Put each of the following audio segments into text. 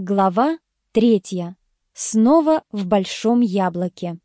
Глава третья. Снова в большом яблоке.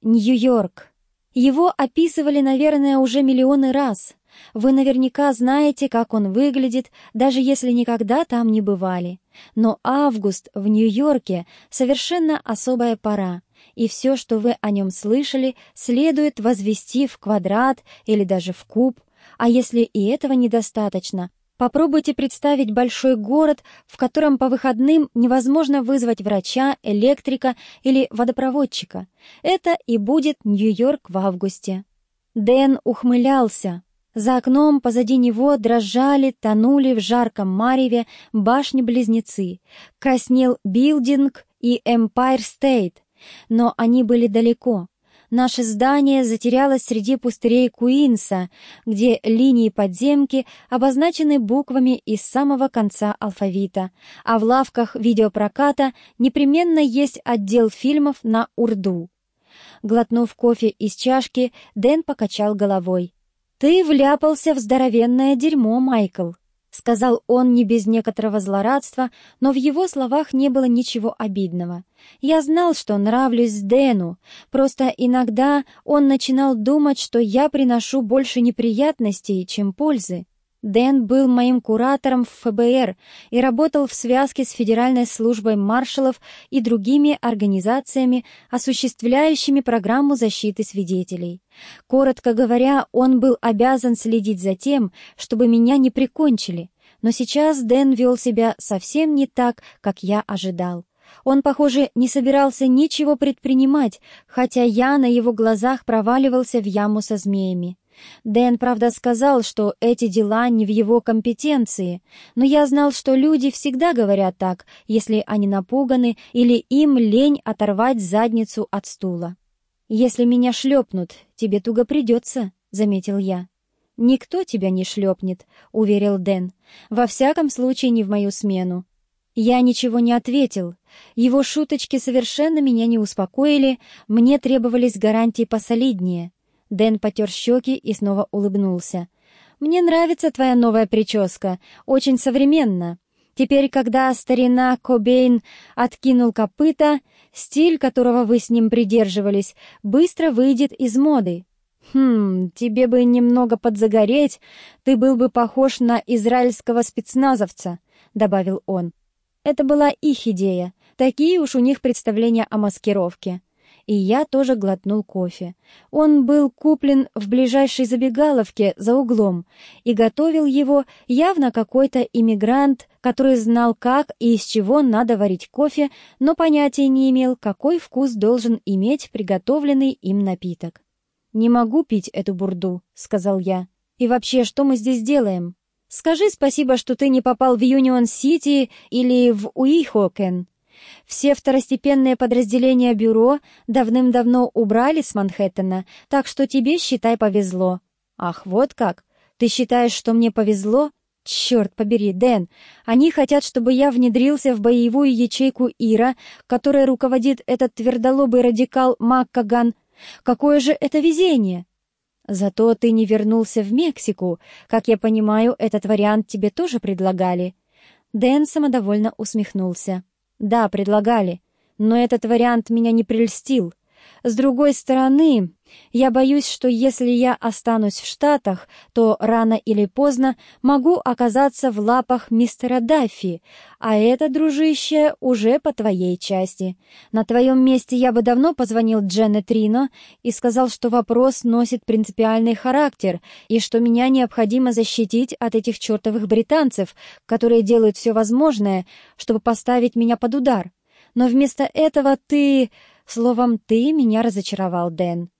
Нью-Йорк. Его описывали, наверное, уже миллионы раз. Вы наверняка знаете, как он выглядит, даже если никогда там не бывали. Но август в Нью-Йорке — совершенно особая пора, и все, что вы о нем слышали, следует возвести в квадрат или даже в куб, а если и этого недостаточно, Попробуйте представить большой город, в котором по выходным невозможно вызвать врача, электрика или водопроводчика. Это и будет Нью-Йорк в августе. Дэн ухмылялся. За окном позади него дрожали, тонули в жарком мареве башни-близнецы. Крайслер Билдинг и Эмпайр Стейт. Но они были далеко. Наше здание затерялось среди пустырей Куинса, где линии подземки обозначены буквами из самого конца алфавита, а в лавках видеопроката непременно есть отдел фильмов на урду. Глотнув кофе из чашки, Дэн покачал головой. «Ты вляпался в здоровенное дерьмо, Майкл», — сказал он не без некоторого злорадства, но в его словах не было ничего обидного. Я знал, что нравлюсь Дэну, просто иногда он начинал думать, что я приношу больше неприятностей, чем пользы. Дэн был моим куратором в ФБР и работал в связке с Федеральной службой маршалов и другими организациями, осуществляющими программу защиты свидетелей. Коротко говоря, он был обязан следить за тем, чтобы меня не прикончили. Но сейчас Дэн вел себя совсем не так, как я ожидал. Он, похоже, не собирался ничего предпринимать, хотя я на его глазах проваливался в яму со змеями. Дэн, правда, сказал, что эти дела не в его компетенции, но я знал, что люди всегда говорят так, если они напуганы или им лень оторвать задницу от стула. «Если меня шлепнут, тебе туго придется», — заметил я. «Никто тебя не шлепнет», — уверил Дэн. «Во всяком случае, не в мою смену». Я ничего не ответил. Его шуточки совершенно меня не успокоили, мне требовались гарантии посолиднее — Дэн потер щеки и снова улыбнулся. «Мне нравится твоя новая прическа. Очень современно. Теперь, когда старина Кобейн откинул копыта, стиль, которого вы с ним придерживались, быстро выйдет из моды. Хм, тебе бы немного подзагореть, ты был бы похож на израильского спецназовца», — добавил он. Это была их идея. Такие уж у них представления о маскировке и я тоже глотнул кофе. Он был куплен в ближайшей забегаловке за углом, и готовил его явно какой-то иммигрант, который знал, как и из чего надо варить кофе, но понятия не имел, какой вкус должен иметь приготовленный им напиток. «Не могу пить эту бурду», — сказал я. «И вообще, что мы здесь делаем?» «Скажи спасибо, что ты не попал в Юнион-Сити или в Уихокен», все второстепенные подразделения бюро давным-давно убрали с Манхэттена, так что тебе, считай, повезло. Ах, вот как? Ты считаешь, что мне повезло? Черт побери, Дэн, они хотят, чтобы я внедрился в боевую ячейку Ира, которой руководит этот твердолобый радикал Маккаган. Какое же это везение! Зато ты не вернулся в Мексику. Как я понимаю, этот вариант тебе тоже предлагали. Дэн самодовольно усмехнулся. Да, предлагали, но этот вариант меня не прельстил. С другой стороны, я боюсь, что если я останусь в Штатах, то рано или поздно могу оказаться в лапах мистера Даффи, а это, дружище, уже по твоей части. На твоем месте я бы давно позвонил Дженнет Рино и сказал, что вопрос носит принципиальный характер и что меня необходимо защитить от этих чертовых британцев, которые делают все возможное, чтобы поставить меня под удар. Но вместо этого ты... Словом, ты меня разочаровал, Дэн.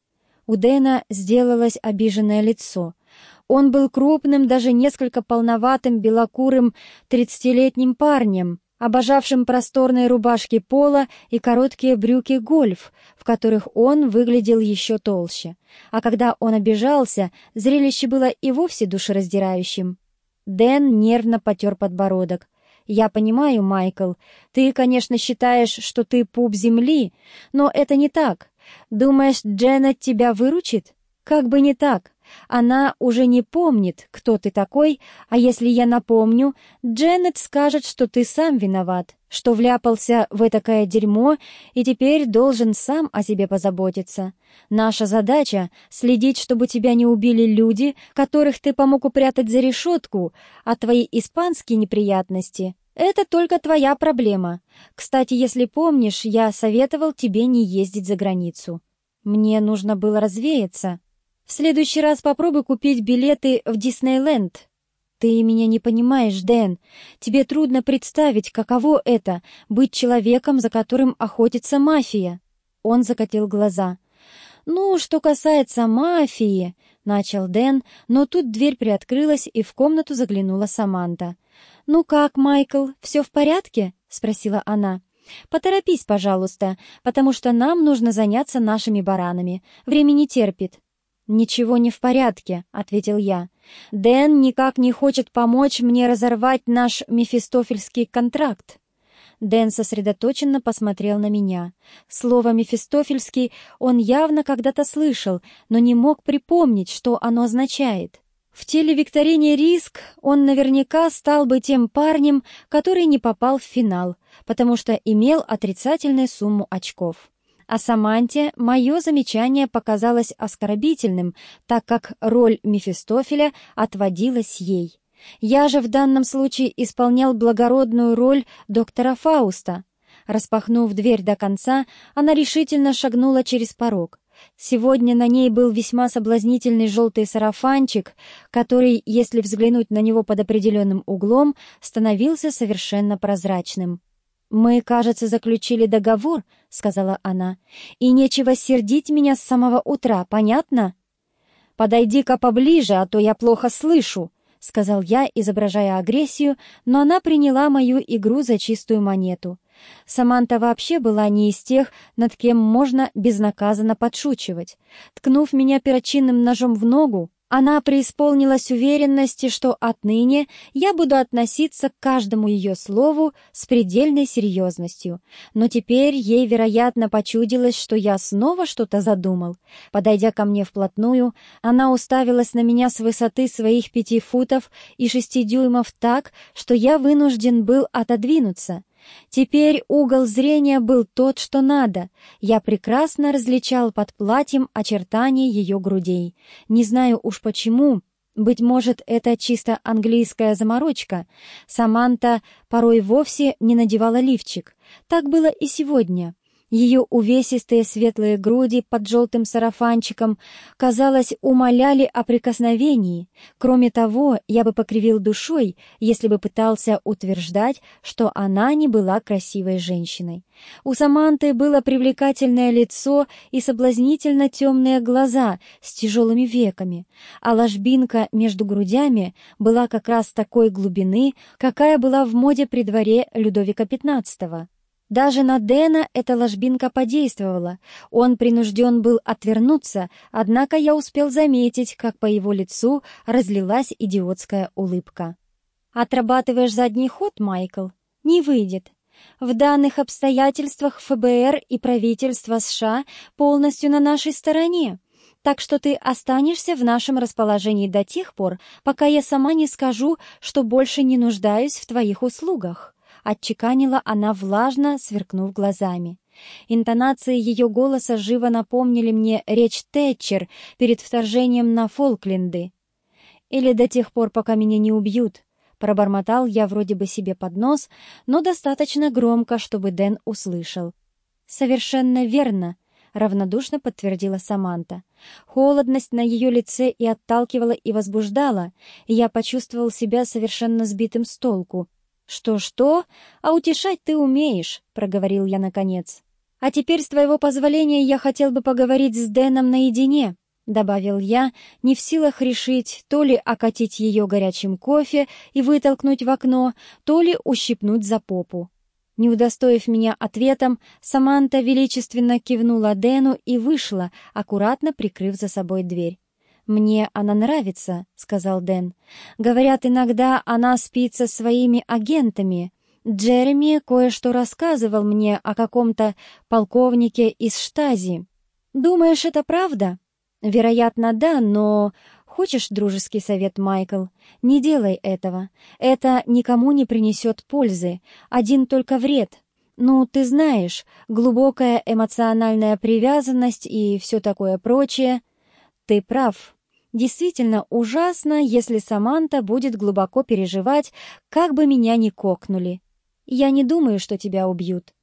У Дэна сделалось обиженное лицо. Он был крупным, даже несколько полноватым, белокурым, тридцатилетним парнем, обожавшим просторные рубашки пола и короткие брюки гольф, в которых он выглядел еще толще. А когда он обижался, зрелище было и вовсе душераздирающим. Дэн нервно потер подбородок. «Я понимаю, Майкл, ты, конечно, считаешь, что ты пуп земли, но это не так. Думаешь, Дженнет тебя выручит? Как бы не так. Она уже не помнит, кто ты такой, а если я напомню, Дженнет скажет, что ты сам виноват, что вляпался в этакое дерьмо и теперь должен сам о себе позаботиться. Наша задача — следить, чтобы тебя не убили люди, которых ты помог упрятать за решетку, а твои испанские неприятности — это только твоя проблема. Кстати, если помнишь, я советовал тебе не ездить за границу. Мне нужно было развеяться. В следующий раз попробуй купить билеты в Диснейленд. Ты меня не понимаешь, Дэн. Тебе трудно представить, каково это — быть человеком, за которым охотится мафия. Он закатил глаза. «Ну, что касается мафии...» — начал Дэн, но тут дверь приоткрылась, и в комнату заглянула Саманта. «Ну как, Майкл, все в порядке?» — спросила она. Поторопись, пожалуйста, потому что нам нужно заняться нашими баранами. Время не терпит». «Ничего не в порядке», — ответил я. «Дэн никак не хочет помочь мне разорвать наш мефистофельский контракт». Дэн сосредоточенно посмотрел на меня. Слово «мефистофельский» он явно когда-то слышал, но не мог припомнить, что оно означает. В телевикторине «Риск» он наверняка стал бы тем парнем, который не попал в финал, потому что имел отрицательную сумму очков. А Саманте мое замечание показалось оскорбительным, так как роль Мефистофеля отводилась ей. Я же в данном случае исполнял благородную роль доктора Фауста. Распахнув дверь до конца, она решительно шагнула через порог. Сегодня на ней был весьма соблазнительный желтый сарафанчик, который, если взглянуть на него под определенным углом, становился совершенно прозрачным. «Мы, кажется, заключили договор», — сказала она, — «и нечего сердить меня с самого утра, понятно?» «Подойди-ка поближе, а то я плохо слышу», — сказал я, изображая агрессию, но она приняла мою игру за чистую монету. Саманта вообще была не из тех, над кем можно безнаказанно подшучивать. Ткнув меня перочинным ножом в ногу, она преисполнилась уверенности, что отныне я буду относиться к каждому ее слову с предельной серьезностью. Но теперь ей, вероятно, почудилось, что я снова что-то задумал. Подойдя ко мне вплотную, она уставилась на меня с высоты своих пяти футов и шести дюймов так, что я вынужден был отодвинуться. Теперь угол зрения был тот, что надо. Я прекрасно различал под платьем очертания ее грудей. Не знаю уж почему, быть может, это чисто английская заморочка. Саманта порой вовсе не надевала лифчик. Так было и сегодня. Ее увесистые светлые груди под желтым сарафанчиком, казалось, умоляли о прикосновении. Кроме того, я бы покривил душой, если бы пытался утверждать, что она не была красивой женщиной. У Саманты было привлекательное лицо и соблазнительно темные глаза с тяжелыми веками, а ложбинка между грудями была как раз такой глубины, какая была в моде при дворе Людовика XV. Даже на Дэна эта ложбинка подействовала. Он принужден был отвернуться, однако я успел заметить, как по его лицу разлилась идиотская улыбка. «Отрабатываешь задний ход, Майкл? Не выйдет. В данных обстоятельствах ФБР и правительство США полностью на нашей стороне, так что ты останешься в нашем расположении до тех пор, пока я сама не скажу, что больше не нуждаюсь в твоих услугах» отчеканила она влажно, сверкнув глазами. Интонации ее голоса живо напомнили мне речь Тэтчер перед вторжением на Фолкленды. «Или до тех пор, пока меня не убьют», — пробормотал я вроде бы себе под нос, но достаточно громко, чтобы Дэн услышал. «Совершенно верно», — равнодушно подтвердила Саманта. Холодность на ее лице и отталкивала, и возбуждала, и я почувствовал себя совершенно сбитым с толку. «Что-что? А утешать ты умеешь», — проговорил я наконец. «А теперь, с твоего позволения, я хотел бы поговорить с Дэном наедине», — добавил я, не в силах решить, то ли окатить ее горячим кофе и вытолкнуть в окно, то ли ущипнуть за попу. Не удостоив меня ответом, Саманта величественно кивнула Дэну и вышла, аккуратно прикрыв за собой дверь. «Мне она нравится», — сказал Дэн. «Говорят, иногда она спит со своими агентами. Джереми кое-что рассказывал мне о каком-то полковнике из Штази. Думаешь, это правда?» «Вероятно, да, но Хочешь дружеский совет, Майкл? Не делай этого. Это никому не принесет пользы, один только вред. Ну, ты знаешь, глубокая эмоциональная привязанность и все такое прочее. Ты прав. Действительно ужасно, если Саманта будет глубоко переживать, как бы меня ни кокнули. Я не думаю, что тебя убьют.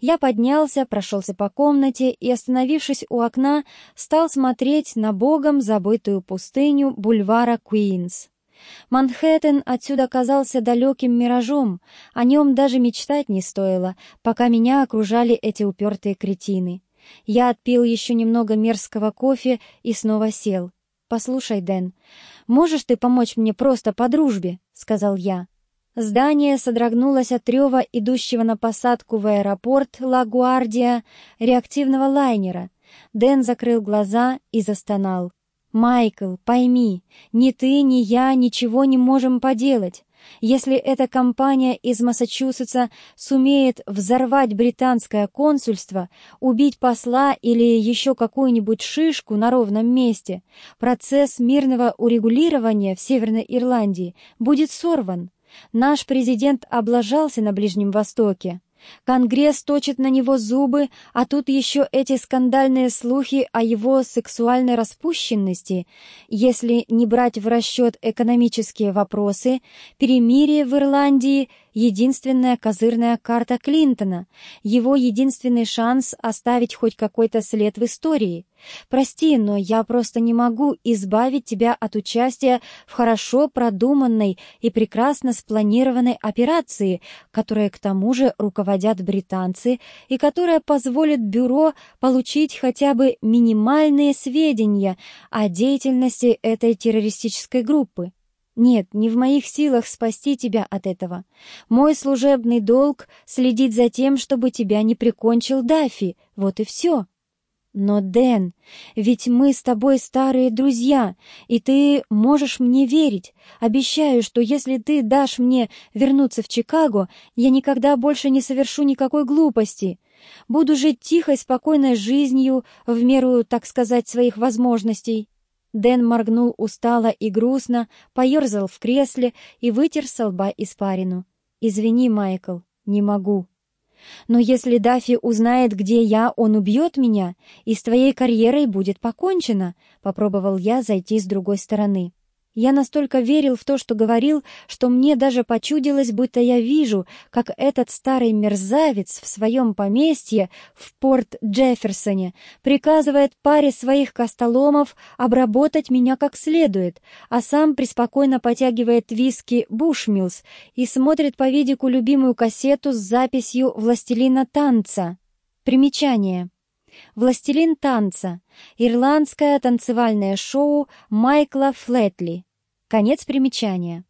Я поднялся, прошелся по комнате и, остановившись у окна, стал смотреть на богом забытую пустыню бульвара Куинс. Манхэттен отсюда казался далеким миражом, о нем даже мечтать не стоило, пока меня окружали эти упертые кретины. Я отпил еще немного мерзкого кофе и снова сел. «Послушай, Дэн, можешь ты помочь мне просто по дружбе?» — сказал я. Здание содрогнулось от рева идущего на посадку в аэропорт Лагуардия реактивного лайнера. Дэн закрыл глаза и застонал. «Майкл, пойми, ни ты, ни я ничего не можем поделать. Если эта компания из Массачусетса сумеет взорвать британское консульство, убить посла или еще какую-нибудь шишку на ровном месте, процесс мирного урегулирования в Северной Ирландии будет сорван. Наш президент облажался на Ближнем Востоке. Конгресс точит на него зубы, а тут еще эти скандальные слухи о его сексуальной распущенности. Если не брать в расчет экономические вопросы, перемирие в Ирландии — единственная козырная карта Клинтона, его единственный шанс оставить хоть какой-то след в истории. Прости, но я просто не могу избавить тебя от участия в хорошо продуманной и прекрасно спланированной операции, которая к тому же руководят британцы и которая позволит бюро получить хотя бы минимальные сведения о деятельности этой террористической группы. Нет, не в моих силах спасти тебя от этого. Мой служебный долг — следить за тем, чтобы тебя не прикончил Даффи. Вот и все. Но, Дэн, ведь мы с тобой старые друзья, и ты можешь мне верить. Обещаю, что если ты дашь мне вернуться в Чикаго, я никогда больше не совершу никакой глупости. Буду жить тихой, спокойной жизнью, в меру, так сказать, своих возможностей. Дэн моргнул устало и грустно, поерзал в кресле и вытер со лба испарину. «Извини, Майкл, не могу». «Но если Даффи узнает, где я, он убьет меня, и с твоей карьерой будет покончено», — попробовал я зайти с другой стороны. Я настолько верил в то, что говорил, что мне даже почудилось, будто я вижу, как этот старый мерзавец в своем поместье в порт Джефферсоне приказывает паре своих костоломов обработать меня как следует, а сам преспокойно потягивает виски Бушмилс и смотрит по видику любимую кассету с записью «Властелина танца». Примечание. «Властелин танца» — ирландское танцевальное шоу Майкла Флетли. Конец примечания.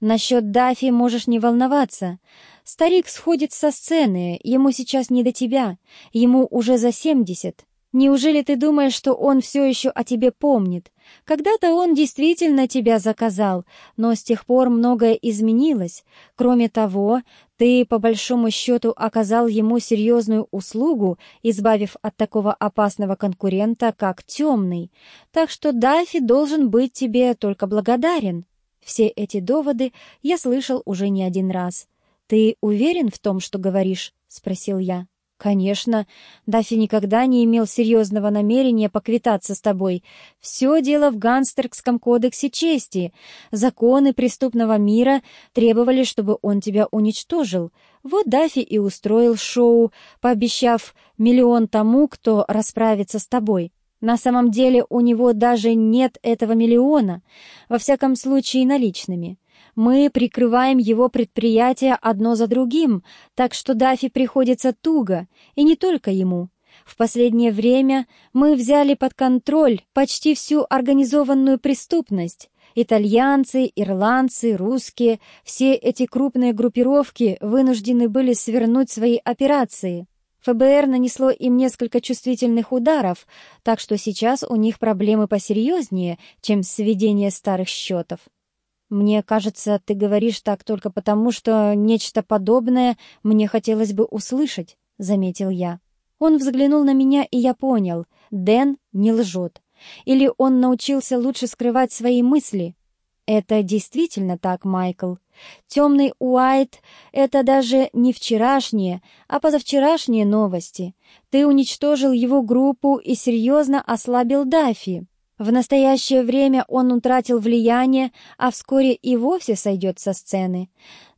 Насчет Дафи можешь не волноваться. Старик сходит со сцены, ему сейчас не до тебя, ему уже за семьдесят. Неужели ты думаешь, что он все еще о тебе помнит? Когда-то он действительно тебя заказал, но с тех пор многое изменилось. Кроме того, ты, по большому счету, оказал ему серьезную услугу, избавив от такого опасного конкурента, как темный. Так что Даффи должен быть тебе только благодарен. Все эти доводы я слышал уже не один раз. «Ты уверен в том, что говоришь?» — спросил я. «Конечно. Даффи никогда не имел серьезного намерения поквитаться с тобой. Все дело в гангстерском кодексе чести. Законы преступного мира требовали, чтобы он тебя уничтожил. Вот Даффи и устроил шоу, пообещав миллион тому, кто расправится с тобой. На самом деле у него даже нет этого миллиона, во всяком случае наличными». Мы прикрываем его предприятия одно за другим, так что Дафи приходится туго, и не только ему. В последнее время мы взяли под контроль почти всю организованную преступность. Итальянцы, ирландцы, русские, все эти крупные группировки вынуждены были свернуть свои операции. ФБР нанесло им несколько чувствительных ударов, так что сейчас у них проблемы посерьезнее, чем сведение старых счетов. «Мне кажется, ты говоришь так только потому, что нечто подобное мне хотелось бы услышать», — заметил я. Он взглянул на меня, и я понял. Дэн не лжет. Или он научился лучше скрывать свои мысли? Это действительно так, Майкл. Темный Уайт — это даже не вчерашние, а позавчерашние новости. Ты уничтожил его группу и серьезно ослабил Дафи. В настоящее время он утратил влияние, а вскоре и вовсе сойдет со сцены.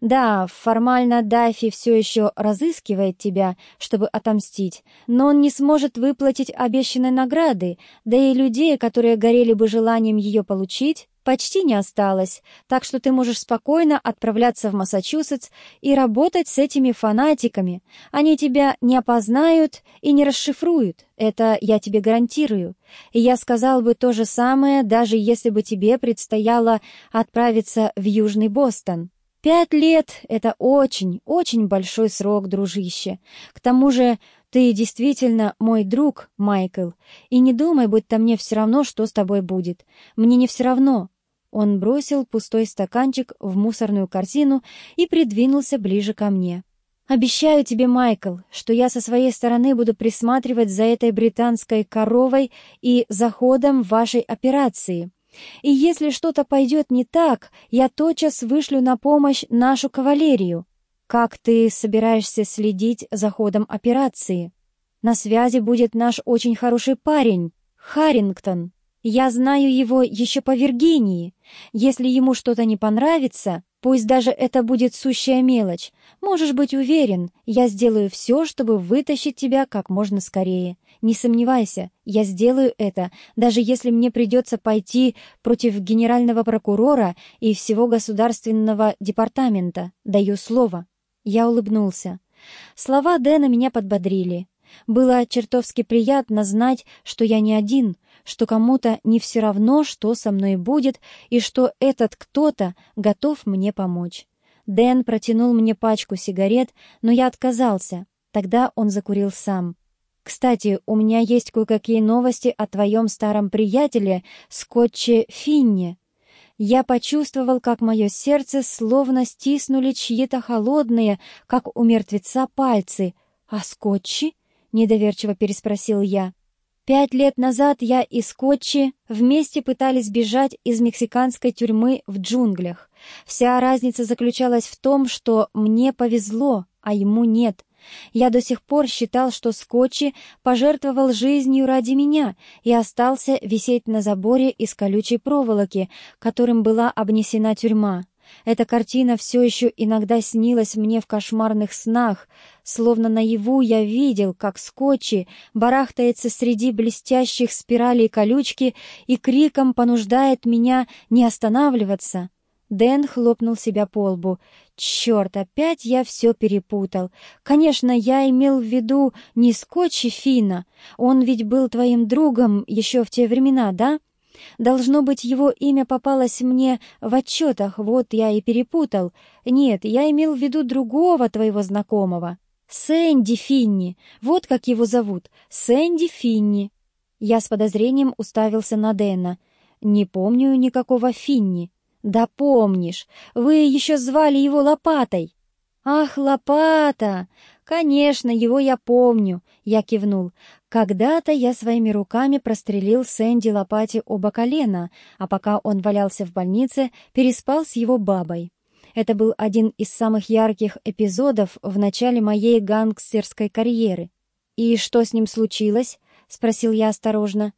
Да, формально Дафи все еще разыскивает тебя, чтобы отомстить, но он не сможет выплатить обещанной награды, да и людей, которые горели бы желанием ее получить, почти не осталось, так что ты можешь спокойно отправляться в Массачусетс и работать с этими фанатиками. Они тебя не опознают и не расшифруют, это я тебе гарантирую. И я сказал бы то же самое, даже если бы тебе предстояло отправиться в Южный Бостон. Пять лет — это очень, очень большой срок, дружище. К тому же ты действительно мой друг, Майкл, и не думай, будто мне все равно, что с тобой будет. Мне не все равно». Он бросил пустой стаканчик в мусорную корзину и придвинулся ближе ко мне. «Обещаю тебе, Майкл, что я со своей стороны буду присматривать за этой британской коровой и за ходом вашей операции. И если что-то пойдет не так, я тотчас вышлю на помощь нашу кавалерию. Как ты собираешься следить за ходом операции? На связи будет наш очень хороший парень, Харрингтон. Я знаю его еще по Виргинии. Если ему что-то не понравится, пусть даже это будет сущая мелочь, можешь быть уверен, я сделаю все, чтобы вытащить тебя как можно скорее. Не сомневайся, я сделаю это, даже если мне придется пойти против генерального прокурора и всего государственного департамента. Даю слово. Я улыбнулся. Слова Дэна меня подбодрили. Было чертовски приятно знать, что я не один, что кому-то не все равно, что со мной будет, и что этот кто-то готов мне помочь. Дэн протянул мне пачку сигарет, но я отказался. Тогда он закурил сам. «Кстати, у меня есть кое-какие новости о твоем старом приятеле, Скотче Финне». Я почувствовал, как мое сердце словно стиснули чьи-то холодные, как у мертвеца, пальцы. «А Скотчи?» — недоверчиво переспросил я. Пять лет назад я и Скотчи вместе пытались бежать из мексиканской тюрьмы в джунглях. Вся разница заключалась в том, что мне повезло, а ему нет. Я до сих пор считал, что Скотчи пожертвовал жизнью ради меня и остался висеть на заборе из колючей проволоки, которым была обнесена тюрьма. Эта картина все еще иногда снилась мне в кошмарных снах, словно наяву я видел, как Скотчи барахтается среди блестящих спиралей колючки и криком понуждает меня не останавливаться. Дэн хлопнул себя по лбу. «Черт, опять я все перепутал. Конечно, я имел в виду не Скотчи Фина. Он ведь был твоим другом еще в те времена, да?» Должно быть, его имя попалось мне в отчетах, вот я и перепутал. Нет, я имел в виду другого твоего знакомого. Сэнди Финни, вот как его зовут, Сэнди Финни. Я с подозрением уставился на Дэна. Не помню никакого Финни. Да помнишь, вы еще звали его Лопатой. Ах, Лопата! Конечно, его я помню, я кивнул. Когда-то я своими руками прострелил Сэнди Лопати оба колена, а пока он валялся в больнице, переспал с его бабой. Это был один из самых ярких эпизодов в начале моей гангстерской карьеры. «И что с ним случилось?» — спросил я осторожно.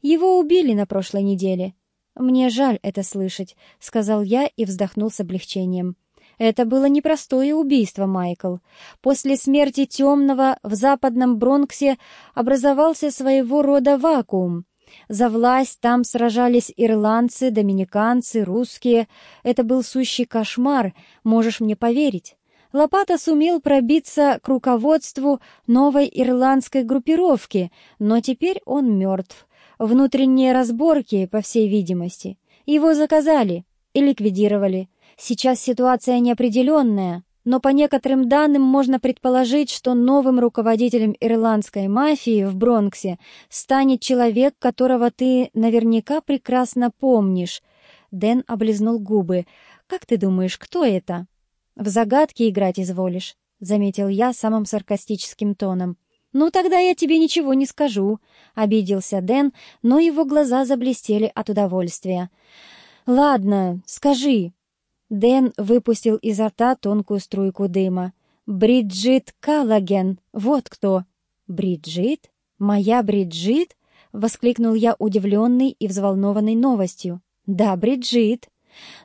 «Его убили на прошлой неделе». «Мне жаль это слышать», — сказал я и вздохнул с облегчением. Это было непростое убийство, Майкл. После смерти Темного в западном Бронксе образовался своего рода вакуум. За власть там сражались ирландцы, доминиканцы, русские. Это был сущий кошмар, можешь мне поверить. Лопата сумел пробиться к руководству новой ирландской группировки, но теперь он мертв. Внутренние разборки, по всей видимости. Его заказали и ликвидировали. Сейчас ситуация неопределенная, но по некоторым данным можно предположить, что новым руководителем ирландской мафии в Бронксе станет человек, которого ты наверняка прекрасно помнишь. Дэн облизнул губы. «Как ты думаешь, кто это?» «В загадки играть изволишь», — заметил я самым саркастическим тоном. «Ну, тогда я тебе ничего не скажу», — обиделся Дэн, но его глаза заблестели от удовольствия. «Ладно, скажи». Дэн выпустил изо рта тонкую струйку дыма. «Бриджит Каллаген, вот кто». «Бриджит? Моя Бриджит?» — воскликнул я, удивленный и взволнованный новостью. «Да, Бриджит».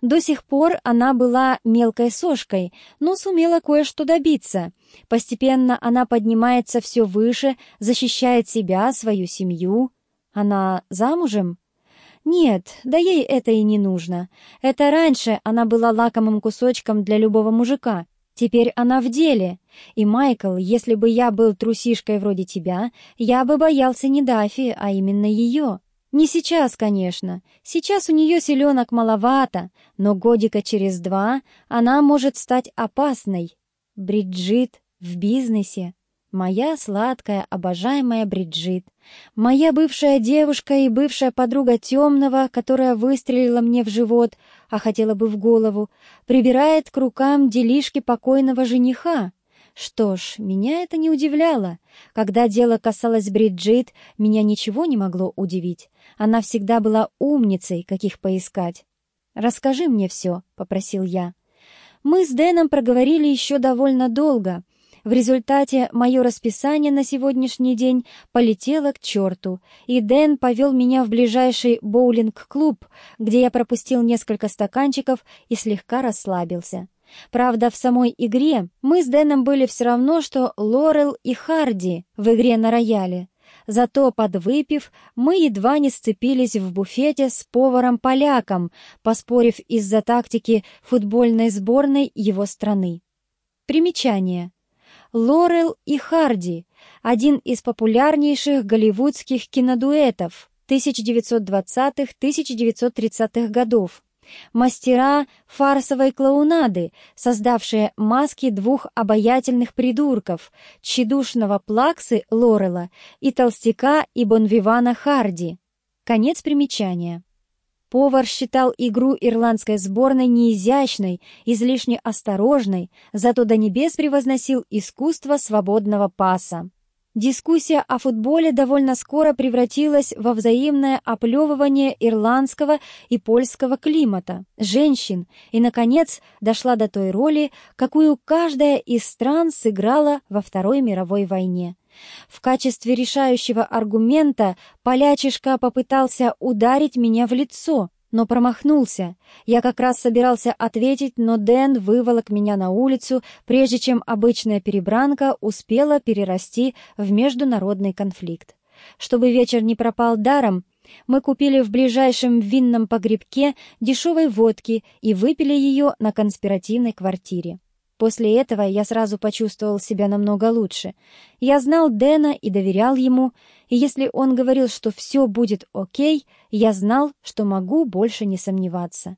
До сих пор она была мелкой сошкой, но сумела кое-что добиться. Постепенно она поднимается все выше, защищает себя, свою семью. Она замужем? Нет, да ей это и не нужно. Это раньше она была лакомым кусочком для любого мужика. Теперь она в деле. И, Майкл, если бы я был трусишкой вроде тебя, я бы боялся не Дафи, а именно ее. Не сейчас, конечно. Сейчас у нее селенок маловато, но годика через два она может стать опасной. Бриджит в бизнесе. Моя сладкая, обожаемая Бриджит. Моя бывшая девушка и бывшая подруга темного, которая выстрелила мне в живот, а хотела бы в голову, прибирает к рукам делишки покойного жениха. Что ж, меня это не удивляло. Когда дело касалось Бриджит, меня ничего не могло удивить. Она всегда была умницей, каких поискать. «Расскажи мне все», — попросил я. Мы с Дэном проговорили еще довольно долго. В результате мое расписание на сегодняшний день полетело к черту, и Дэн повел меня в ближайший боулинг-клуб, где я пропустил несколько стаканчиков и слегка расслабился. Правда, в самой игре мы с Дэном были все равно, что Лорел и Харди в игре на рояле. Зато, подвыпив, мы едва не сцепились в буфете с поваром-поляком, поспорив из-за тактики футбольной сборной его страны. Примечание. Лорел и Харди — один из популярнейших голливудских кинодуэтов 1920-1930-х годов, мастера фарсовой клоунады, создавшие маски двух обаятельных придурков, тщедушного Плаксы Лорела и толстяка и Бонвивана Харди. Конец примечания. Повар считал игру ирландской сборной неизящной, излишне осторожной, зато до небес превозносил искусство свободного паса. Дискуссия о футболе довольно скоро превратилась во взаимное оплевывание ирландского и польского климата, женщин, и, наконец, дошла до той роли, какую каждая из стран сыграла во Второй мировой войне. В качестве решающего аргумента полячишка попытался ударить меня в лицо, но промахнулся. Я как раз собирался ответить, но Дэн выволок меня на улицу, прежде чем обычная перебранка успела перерасти в международный конфликт. Чтобы вечер не пропал даром, мы купили в ближайшем винном погребке дешевой водки и выпили ее на конспиративной квартире. После этого я сразу почувствовал себя намного лучше. Я знал Дэна и доверял ему, и если он говорил, что все будет окей, я знал, что могу больше не сомневаться.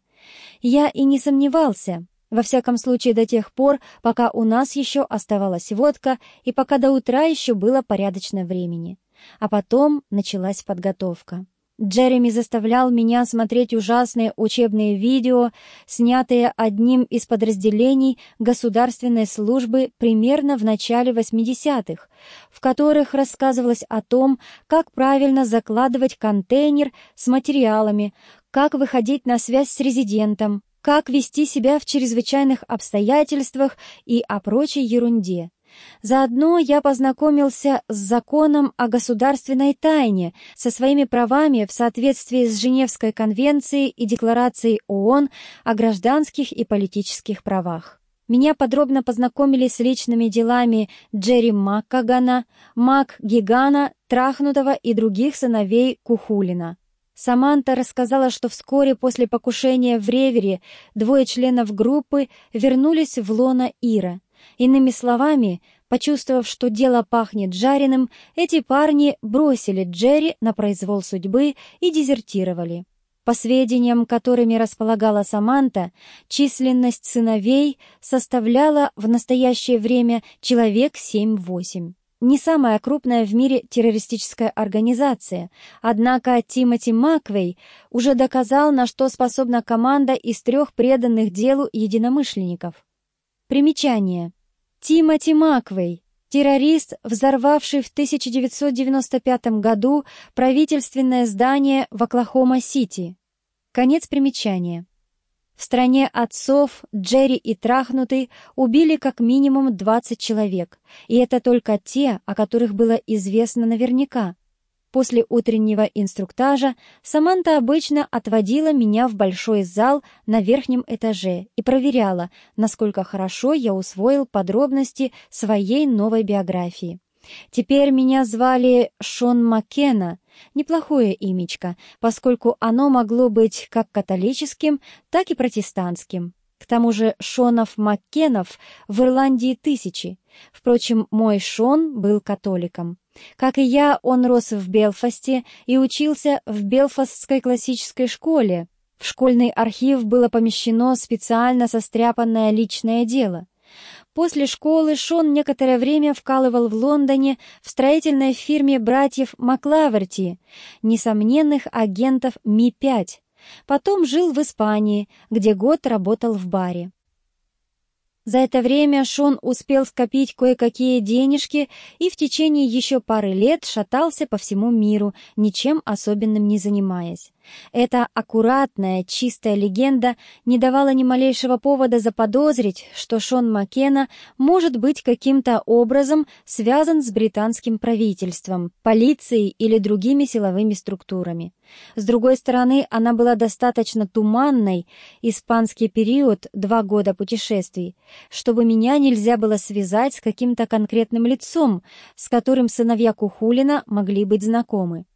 Я и не сомневался, во всяком случае до тех пор, пока у нас еще оставалась водка и пока до утра еще было порядочно времени. А потом началась подготовка. Джереми заставлял меня смотреть ужасные учебные видео, снятые одним из подразделений государственной службы примерно в начале 80-х, в которых рассказывалось о том, как правильно закладывать контейнер с материалами, как выходить на связь с резидентом, как вести себя в чрезвычайных обстоятельствах и о прочей ерунде. Заодно я познакомился с законом о государственной тайне, со своими правами в соответствии с Женевской конвенцией и Декларацией ООН о гражданских и политических правах. Меня подробно познакомили с личными делами Джерри Маккагана, Мак Гигана, Трахнутого и других сыновей Кухулина. Саманта рассказала, что вскоре после покушения в Ревере двое членов группы вернулись в лоно Ира — Иными словами, почувствовав, что дело пахнет жареным, эти парни бросили Джерри на произвол судьбы и дезертировали. По сведениям, которыми располагала Саманта, численность сыновей составляла в настоящее время человек 7-8. Не самая крупная в мире террористическая организация, однако Тимоти Маквей уже доказал, на что способна команда из трех преданных делу единомышленников. Примечание. Тимоти Маквей, террорист, взорвавший в 1995 году правительственное здание в Оклахома-Сити. Конец примечания. В стране отцов Джерри и Трахнутый убили как минимум 20 человек, и это только те, о которых было известно наверняка. После утреннего инструктажа Саманта обычно отводила меня в большой зал на верхнем этаже и проверяла, насколько хорошо я усвоил подробности своей новой биографии. Теперь меня звали Шон Маккена, неплохое имечко, поскольку оно могло быть как католическим, так и протестантским. К тому же Шонов Маккенов в Ирландии тысячи. Впрочем, мой Шон был католиком. Как и я, он рос в Белфасте и учился в Белфастской классической школе. В школьный архив было помещено специально состряпанное личное дело. После школы Шон некоторое время вкалывал в Лондоне в строительной фирме братьев Маклаверти, несомненных агентов Ми-5. Потом жил в Испании, где год работал в баре. За это время Шон успел скопить кое-какие денежки и в течение еще пары лет шатался по всему миру, ничем особенным не занимаясь. Эта аккуратная, чистая легенда не давала ни малейшего повода заподозрить, что Шон Маккена может быть каким-то образом связан с британским правительством, полицией или другими силовыми структурами. С другой стороны, она была достаточно туманной, испанский период, два года путешествий, чтобы меня нельзя было связать с каким-то конкретным лицом, с которым сыновья Кухулина могли быть знакомы.